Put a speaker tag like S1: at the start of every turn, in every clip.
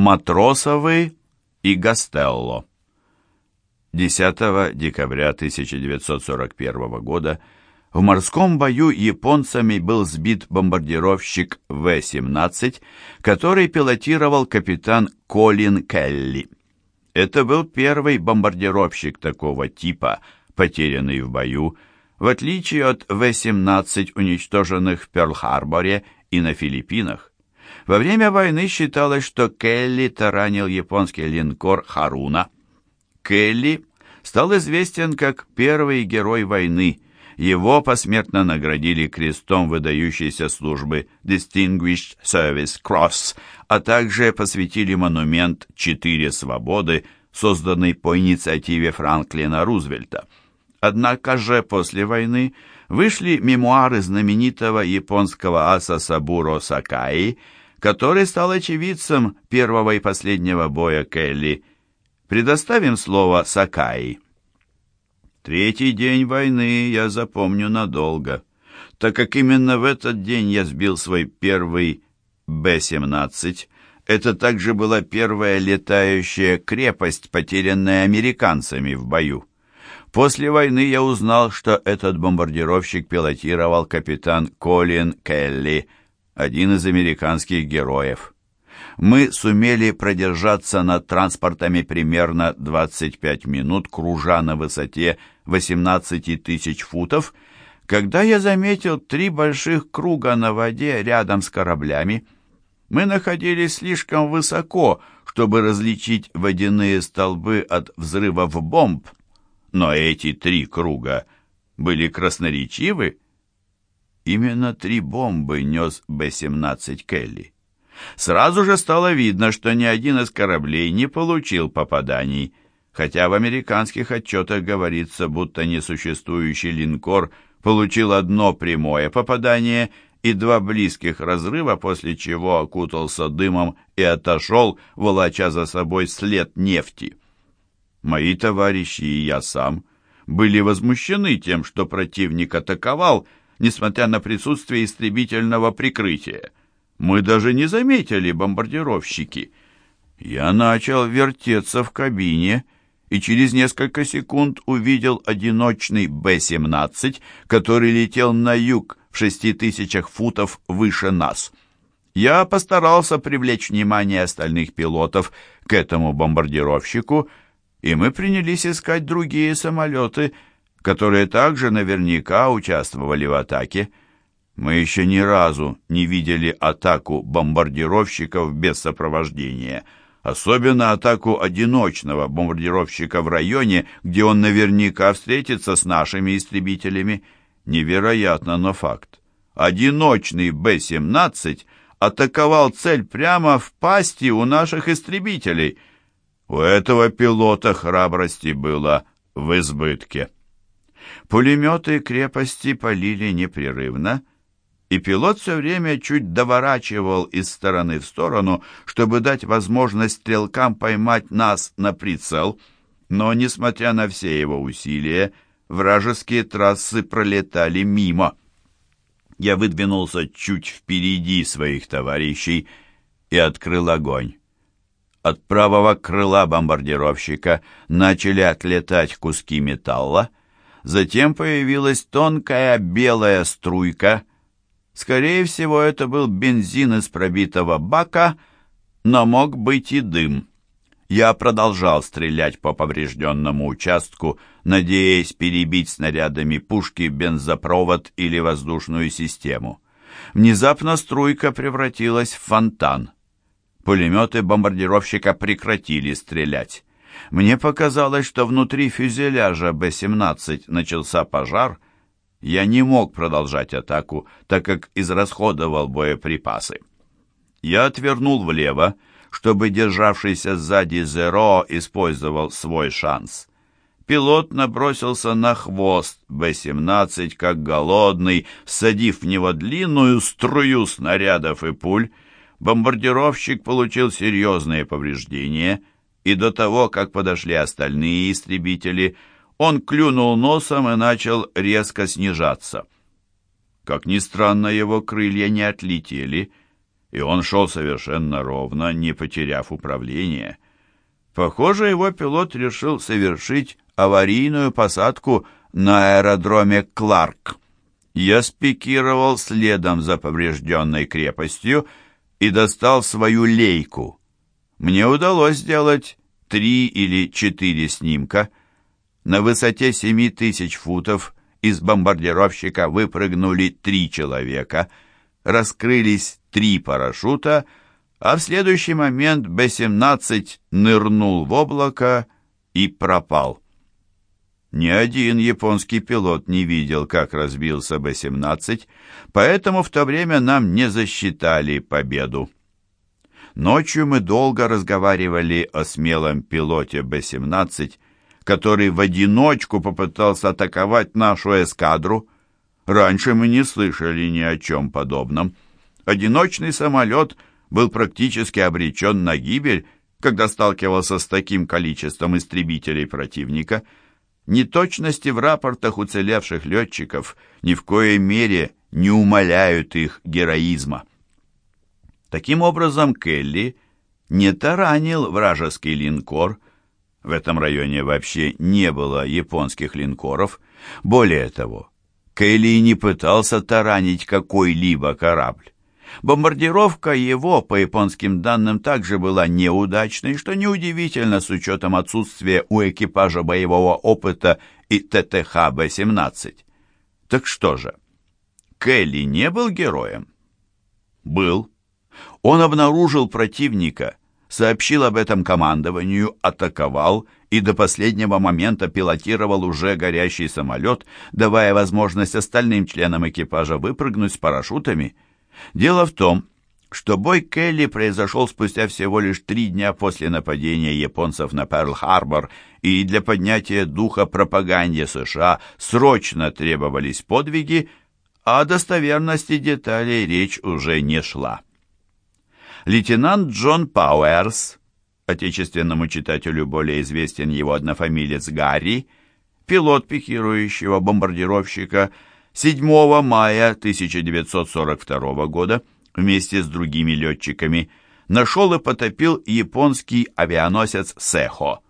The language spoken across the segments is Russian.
S1: Матросовы и Гастелло. 10 декабря 1941 года в морском бою японцами был сбит бомбардировщик В-17, который пилотировал капитан Колин Келли. Это был первый бомбардировщик такого типа, потерянный в бою, в отличие от В-17, уничтоженных в Пёрл-Харборе и на Филиппинах. Во время войны считалось, что Келли таранил японский линкор «Харуна». Келли стал известен как первый герой войны. Его посмертно наградили крестом выдающейся службы Distinguished Service Cross, а также посвятили монумент «Четыре свободы», созданный по инициативе Франклина Рузвельта. Однако же после войны вышли мемуары знаменитого японского аса Сабуро Сакаи, который стал очевидцем первого и последнего боя Келли. Предоставим слово Сакаи. Третий день войны я запомню надолго, так как именно в этот день я сбил свой первый Б-17. Это также была первая летающая крепость, потерянная американцами в бою. После войны я узнал, что этот бомбардировщик пилотировал капитан Колин Келли, один из американских героев. Мы сумели продержаться над транспортами примерно 25 минут, кружа на высоте 18 тысяч футов, когда я заметил три больших круга на воде рядом с кораблями. Мы находились слишком высоко, чтобы различить водяные столбы от взрывов бомб, но эти три круга были красноречивы. Именно три бомбы нес Б-17 Келли. Сразу же стало видно, что ни один из кораблей не получил попаданий, хотя в американских отчетах говорится, будто несуществующий линкор получил одно прямое попадание и два близких разрыва, после чего окутался дымом и отошел, волоча за собой след нефти. Мои товарищи и я сам были возмущены тем, что противник атаковал, несмотря на присутствие истребительного прикрытия. Мы даже не заметили бомбардировщики. Я начал вертеться в кабине и через несколько секунд увидел одиночный Б-17, который летел на юг в шести тысячах футов выше нас. Я постарался привлечь внимание остальных пилотов к этому бомбардировщику, и мы принялись искать другие самолеты, которые также наверняка участвовали в атаке. Мы еще ни разу не видели атаку бомбардировщиков без сопровождения, особенно атаку одиночного бомбардировщика в районе, где он наверняка встретится с нашими истребителями. Невероятно, но факт. Одиночный Б-17 атаковал цель прямо в пасти у наших истребителей — у этого пилота храбрости было в избытке. Пулеметы крепости полили непрерывно, и пилот все время чуть доворачивал из стороны в сторону, чтобы дать возможность стрелкам поймать нас на прицел. Но, несмотря на все его усилия, вражеские трассы пролетали мимо. Я выдвинулся чуть впереди своих товарищей и открыл огонь. От правого крыла бомбардировщика начали отлетать куски металла, затем появилась тонкая белая струйка. Скорее всего, это был бензин из пробитого бака, но мог быть и дым. Я продолжал стрелять по поврежденному участку, надеясь перебить снарядами пушки, бензопровод или воздушную систему. Внезапно струйка превратилась в фонтан. Пулеметы бомбардировщика прекратили стрелять. Мне показалось, что внутри фюзеляжа Б-17 начался пожар. Я не мог продолжать атаку, так как израсходовал боеприпасы. Я отвернул влево, чтобы державшийся сзади Зеро использовал свой шанс. Пилот набросился на хвост Б-17, как голодный, всадив в него длинную струю снарядов и пуль, бомбардировщик получил серьезные повреждения, и до того, как подошли остальные истребители, он клюнул носом и начал резко снижаться. Как ни странно, его крылья не отлетели, и он шел совершенно ровно, не потеряв управление. Похоже, его пилот решил совершить аварийную посадку на аэродроме Кларк. Я спикировал следом за поврежденной крепостью и достал свою лейку. Мне удалось сделать три или четыре снимка. На высоте семи тысяч футов из бомбардировщика выпрыгнули три человека, раскрылись три парашюта, а в следующий момент Б-17 нырнул в облако и пропал. Ни один японский пилот не видел, как разбился Б-17, поэтому в то время нам не засчитали победу. Ночью мы долго разговаривали о смелом пилоте Б-17, который в одиночку попытался атаковать нашу эскадру. Раньше мы не слышали ни о чем подобном. Одиночный самолет был практически обречен на гибель, когда сталкивался с таким количеством истребителей противника. Неточности в рапортах уцелевших летчиков ни в коей мере не умаляют их героизма. Таким образом, Келли не таранил вражеский линкор. В этом районе вообще не было японских линкоров. Более того, Келли не пытался таранить какой-либо корабль. Бомбардировка его, по японским данным, также была неудачной, что неудивительно с учетом отсутствия у экипажа боевого опыта и ТТХ Б-17. Так что же, Келли не был героем? Был. Он обнаружил противника, сообщил об этом командованию, атаковал и до последнего момента пилотировал уже горящий самолет, давая возможность остальным членам экипажа выпрыгнуть с парашютами. Дело в том, что бой Келли произошел спустя всего лишь три дня после нападения японцев на Перл-Харбор, и для поднятия духа пропаганде США срочно требовались подвиги, а о достоверности деталей речь уже не шла. Лейтенант Джон Пауэрс, отечественному читателю более известен его однофамилец Гарри, пилот пикирующего бомбардировщика, 7 мая 1942 года вместе с другими летчиками нашел и потопил японский авианосец «Сехо».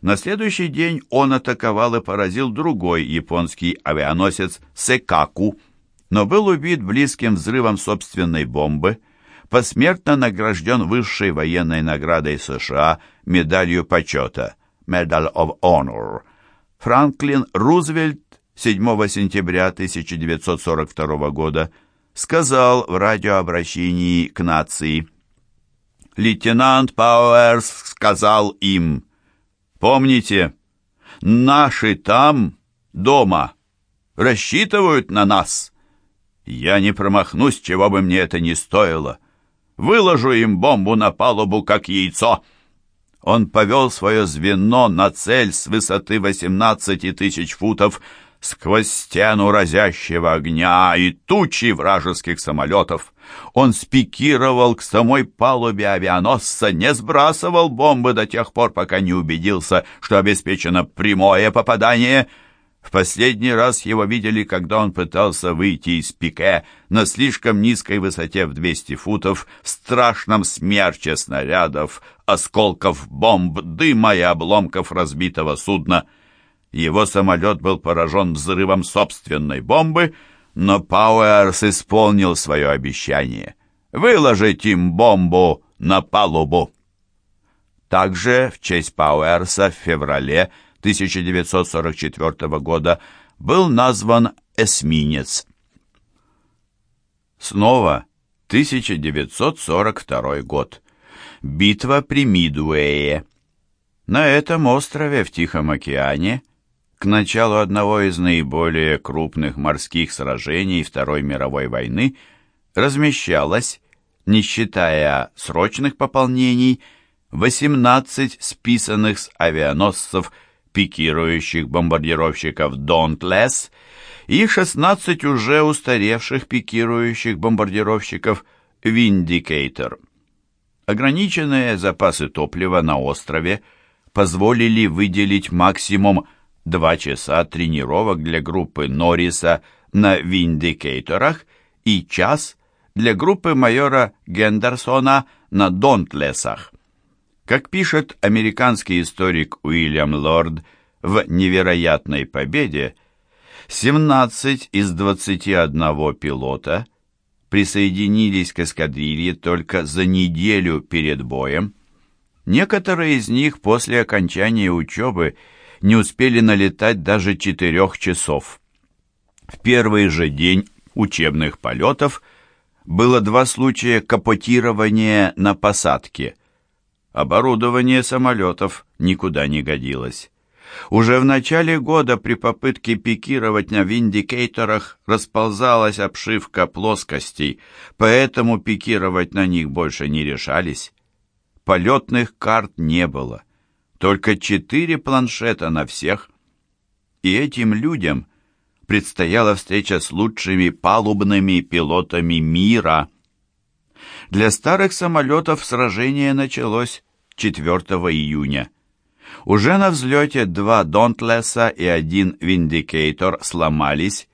S1: На следующий день он атаковал и поразил другой японский авианосец «Секаку», но был убит близким взрывом собственной бомбы – посмертно награжден высшей военной наградой США медалью почета Medal of Honor. Франклин Рузвельт 7 сентября 1942 года сказал в радиообращении к нации «Лейтенант Пауэрс сказал им, помните, наши там, дома, рассчитывают на нас. Я не промахнусь, чего бы мне это ни стоило». Выложу им бомбу на палубу, как яйцо!» Он повел свое звено на цель с высоты 18 тысяч футов сквозь стену разящего огня и тучи вражеских самолетов. Он спикировал к самой палубе авианосца, не сбрасывал бомбы до тех пор, пока не убедился, что обеспечено прямое попадание — в последний раз его видели, когда он пытался выйти из пике на слишком низкой высоте в 200 футов, в страшном смерче снарядов, осколков бомб, дыма и обломков разбитого судна. Его самолет был поражен взрывом собственной бомбы, но Пауэрс исполнил свое обещание — выложить им бомбу на палубу. Также в честь Пауэрса в феврале 1944 года был назван эсминец. Снова 1942 год. Битва при Мидуэе. На этом острове в Тихом океане к началу одного из наиболее крупных морских сражений Второй мировой войны размещалось, не считая срочных пополнений, 18 списанных с авианосцев пикирующих бомбардировщиков «Dauntless» и 16 уже устаревших пикирующих бомбардировщиков «Vindicator». Ограниченные запасы топлива на острове позволили выделить максимум 2 часа тренировок для группы Норриса на «Виндикейторах» и час для группы майора Гендерсона на Донтлесах. Как пишет американский историк Уильям Лорд в «Невероятной победе», 17 из 21 пилота присоединились к эскадрилье только за неделю перед боем. Некоторые из них после окончания учебы не успели налетать даже четырех часов. В первый же день учебных полетов было два случая капотирования на посадке. Оборудование самолетов никуда не годилось. Уже в начале года при попытке пикировать на виндикейторах расползалась обшивка плоскостей, поэтому пикировать на них больше не решались. Полетных карт не было, только четыре планшета на всех. И этим людям предстояла встреча с лучшими палубными пилотами мира. Для старых самолетов сражение началось 4 июня. Уже на взлете два Донтлесса и один Виндикейтор сломались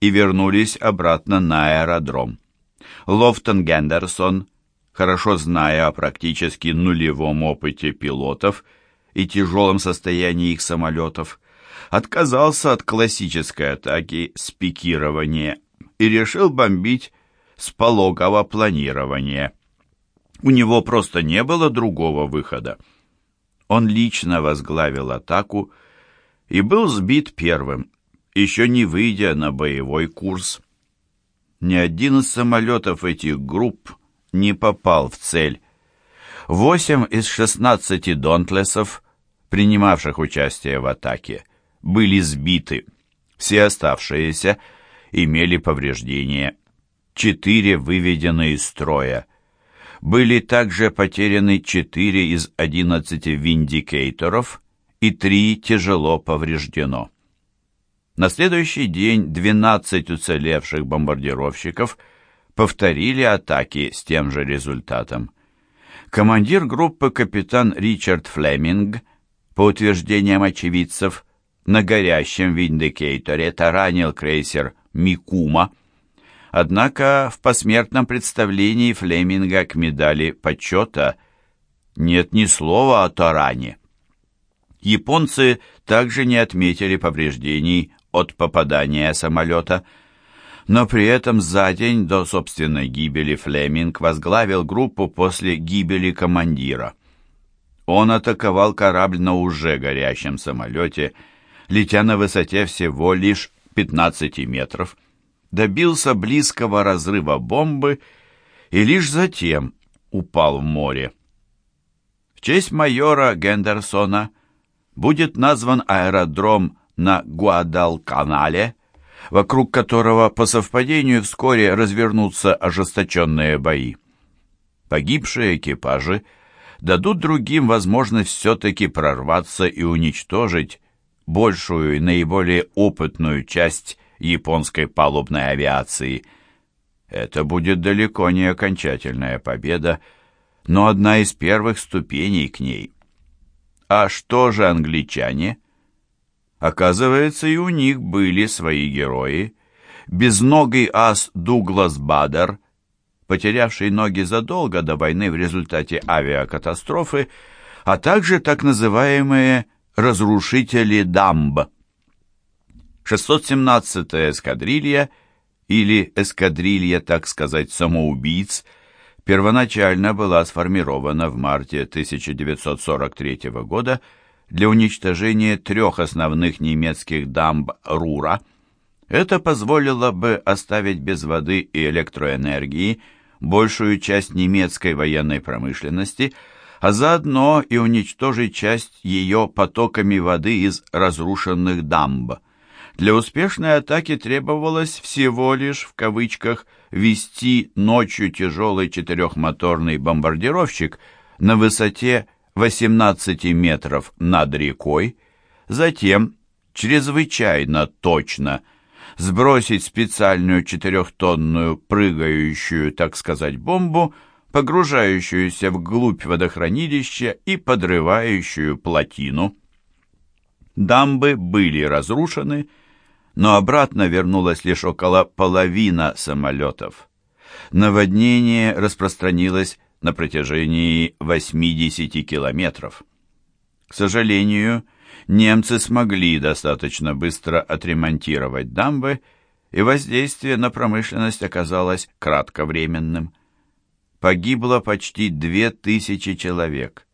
S1: и вернулись обратно на аэродром. Лофтон Гендерсон, хорошо зная о практически нулевом опыте пилотов и тяжелом состоянии их самолетов, отказался от классической атаки с пикирования и решил бомбить с пологого планирования. У него просто не было другого выхода. Он лично возглавил атаку и был сбит первым, еще не выйдя на боевой курс. Ни один из самолетов этих групп не попал в цель. Восемь из шестнадцати «Донтлесов», принимавших участие в атаке, были сбиты. Все оставшиеся имели повреждения. Четыре выведены из строя были также потеряны 4 из 11 виндикейторов и 3 тяжело повреждено. На следующий день 12 уцелевших бомбардировщиков повторили атаки с тем же результатом. Командир группы капитан Ричард Флеминг, по утверждениям очевидцев, на горящем виндикейторе таранил крейсер «Микума», Однако в посмертном представлении Флеминга к медали почета нет ни слова о таране. Японцы также не отметили повреждений от попадания самолета, но при этом за день до собственной гибели Флеминг возглавил группу после гибели командира. Он атаковал корабль на уже горящем самолете, летя на высоте всего лишь 15 метров – добился близкого разрыва бомбы и лишь затем упал в море. В честь майора Гендерсона будет назван аэродром на Гуадалканале, вокруг которого по совпадению вскоре развернутся ожесточенные бои. Погибшие экипажи дадут другим возможность все-таки прорваться и уничтожить большую и наиболее опытную часть японской палубной авиации. Это будет далеко не окончательная победа, но одна из первых ступеней к ней. А что же англичане? Оказывается, и у них были свои герои. Безногий ас Дуглас Бадер, потерявший ноги задолго до войны в результате авиакатастрофы, а также так называемые «разрушители дамб». 617-я эскадрилья, или эскадрилья, так сказать, самоубийц, первоначально была сформирована в марте 1943 года для уничтожения трех основных немецких дамб Рура. Это позволило бы оставить без воды и электроэнергии большую часть немецкой военной промышленности, а заодно и уничтожить часть ее потоками воды из разрушенных дамб. Для успешной атаки требовалось всего лишь, в кавычках, вести ночью тяжелый четырехмоторный бомбардировщик на высоте 18 метров над рекой, затем, чрезвычайно точно, сбросить специальную четырехтонную прыгающую, так сказать, бомбу, погружающуюся вглубь водохранилища и подрывающую плотину. Дамбы были разрушены, но обратно вернулось лишь около половины самолетов. Наводнение распространилось на протяжении 80 километров. К сожалению, немцы смогли достаточно быстро отремонтировать дамбы, и воздействие на промышленность оказалось кратковременным. Погибло почти две тысячи человек,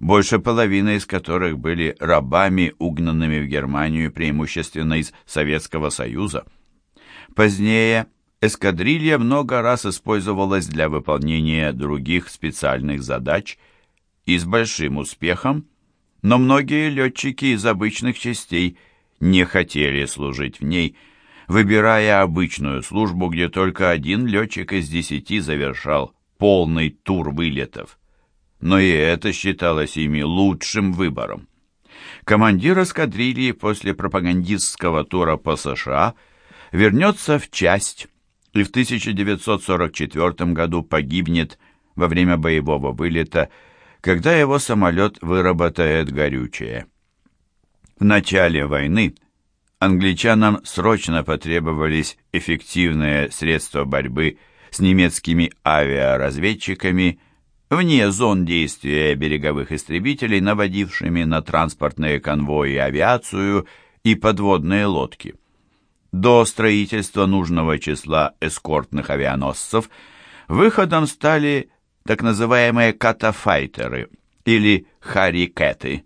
S1: больше половины из которых были рабами, угнанными в Германию преимущественно из Советского Союза. Позднее эскадрилья много раз использовалась для выполнения других специальных задач и с большим успехом, но многие летчики из обычных частей не хотели служить в ней, выбирая обычную службу, где только один летчик из десяти завершал полный тур вылетов. Но и это считалось ими лучшим выбором. Командир эскадрильи после пропагандистского тура по США вернется в часть и в 1944 году погибнет во время боевого вылета, когда его самолет выработает горючее. В начале войны англичанам срочно потребовались эффективные средства борьбы с немецкими авиаразведчиками вне зон действия береговых истребителей, наводившими на транспортные конвои авиацию и подводные лодки. До строительства нужного числа эскортных авианосцев выходом стали так называемые катафайтеры или харикеты,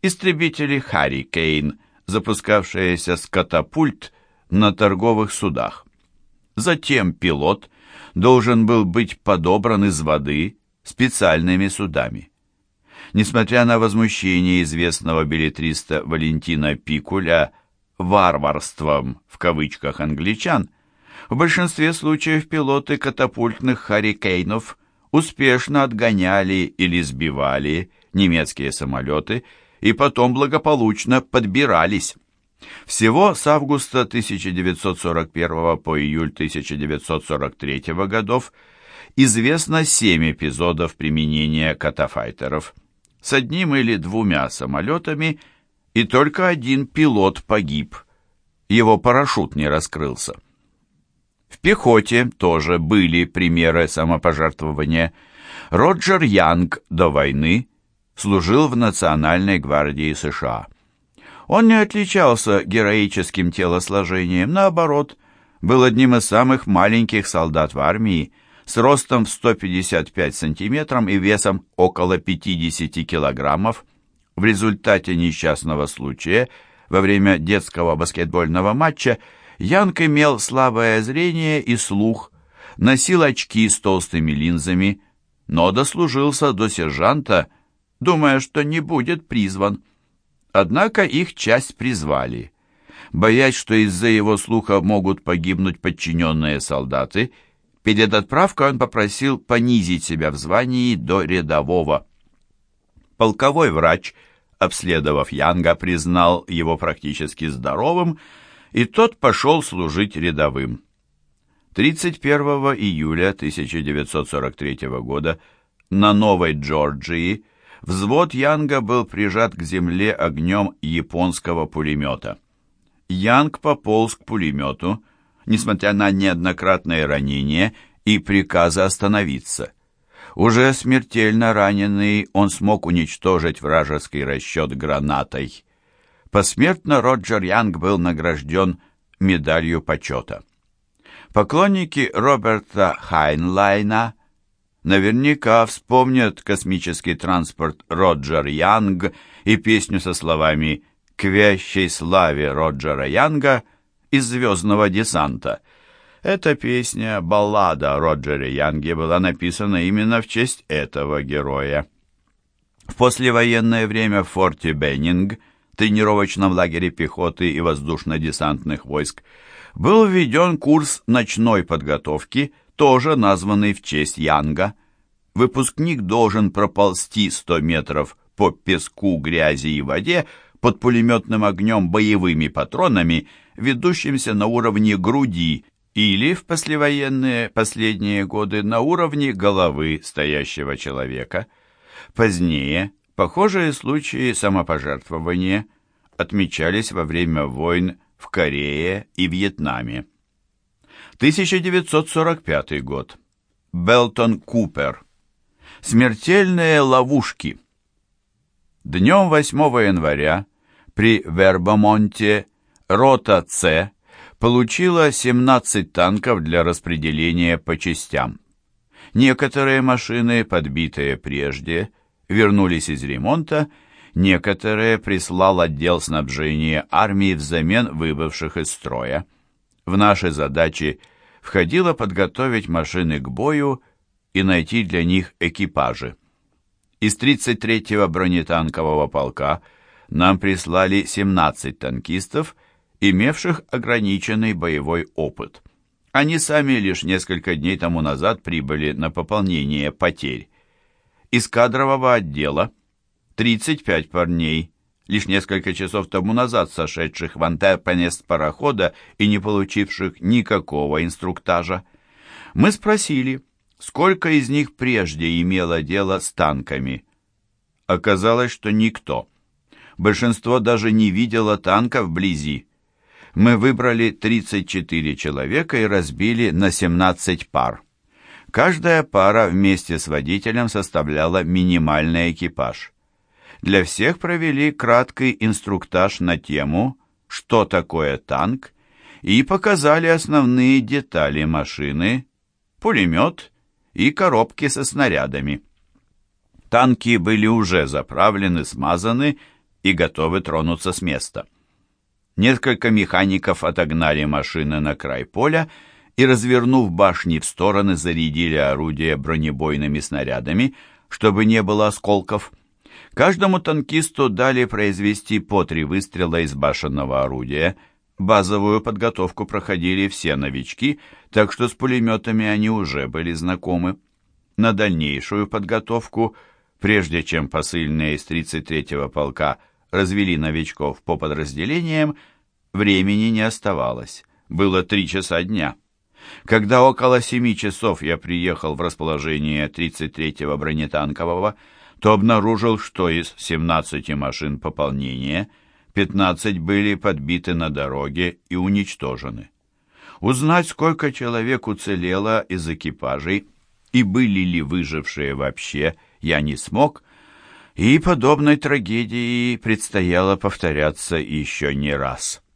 S1: истребители «Харрикейн», запускавшиеся с катапульт на торговых судах. Затем пилот должен был быть подобран из воды специальными судами. Несмотря на возмущение известного билетриста Валентина Пикуля «варварством» в кавычках англичан, в большинстве случаев пилоты катапультных «Харрикейнов» успешно отгоняли или сбивали немецкие самолеты и потом благополучно подбирались. Всего с августа 1941 по июль 1943 годов известно семь эпизодов применения катафайтеров с одним или двумя самолетами – и только один пилот погиб. Его парашют не раскрылся. В пехоте тоже были примеры самопожертвования. Роджер Янг до войны служил в Национальной гвардии США. Он не отличался героическим телосложением, наоборот, был одним из самых маленьких солдат в армии, с ростом в 155 сантиметров и весом около 50 килограммов. В результате несчастного случая во время детского баскетбольного матча Янг имел слабое зрение и слух, носил очки с толстыми линзами, но дослужился до сержанта, думая, что не будет призван. Однако их часть призвали. Боясь, что из-за его слуха могут погибнуть подчиненные солдаты, перед отправкой он попросил понизить себя в звании до рядового. Полковой врач – обследовав Янга, признал его практически здоровым, и тот пошел служить рядовым. 31 июля 1943 года на Новой Джорджии взвод Янга был прижат к земле огнем японского пулемета. Янг пополз к пулемету, несмотря на неоднократные ранения и приказы остановиться. Уже смертельно раненый, он смог уничтожить вражеский расчет гранатой. Посмертно Роджер Янг был награжден медалью почета. Поклонники Роберта Хайнлайна наверняка вспомнят космический транспорт Роджер Янг и песню со словами «К вящей славе Роджера Янга» из «Звездного десанта», эта песня, баллада о Роджере Янге, была написана именно в честь этого героя. В послевоенное время в форте Беннинг, тренировочном лагере пехоты и воздушно-десантных войск, был введен курс ночной подготовки, тоже названный в честь Янга. Выпускник должен проползти 100 метров по песку, грязи и воде под пулеметным огнем боевыми патронами, ведущимся на уровне груди или в послевоенные последние годы на уровне головы стоящего человека. Позднее похожие случаи самопожертвования отмечались во время войн в Корее и Вьетнаме. 1945 год. Белтон Купер. Смертельные ловушки. Днем 8 января при Вербомонте рота С получила 17 танков для распределения по частям. Некоторые машины, подбитые прежде, вернулись из ремонта, некоторые прислал отдел снабжения армии взамен выбывших из строя. В наши задачи входило подготовить машины к бою и найти для них экипажи. Из 33-го бронетанкового полка нам прислали 17 танкистов, имевших ограниченный боевой опыт. Они сами лишь несколько дней тому назад прибыли на пополнение потерь. Из кадрового отдела 35 парней, лишь несколько часов тому назад сошедших в Антверпене с парохода и не получивших никакого инструктажа. Мы спросили, сколько из них прежде имело дело с танками. Оказалось, что никто. Большинство даже не видело танка вблизи мы выбрали 34 человека и разбили на 17 пар. Каждая пара вместе с водителем составляла минимальный экипаж. Для всех провели краткий инструктаж на тему «Что такое танк?» и показали основные детали машины, пулемет и коробки со снарядами. Танки были уже заправлены, смазаны и готовы тронуться с места. Несколько механиков отогнали машины на край поля и, развернув башни в стороны, зарядили орудия бронебойными снарядами, чтобы не было осколков. Каждому танкисту дали произвести по три выстрела из башенного орудия. Базовую подготовку проходили все новички, так что с пулеметами они уже были знакомы. На дальнейшую подготовку, прежде чем посыльные из 33-го полка развели новичков по подразделениям, времени не оставалось. Было три часа дня. Когда около семи часов я приехал в расположение 33-го бронетанкового, то обнаружил, что из 17 машин пополнения 15 были подбиты на дороге и уничтожены. Узнать, сколько человек уцелело из экипажей и были ли выжившие вообще, я не смог, и подобной трагедии предстояло повторяться еще не раз.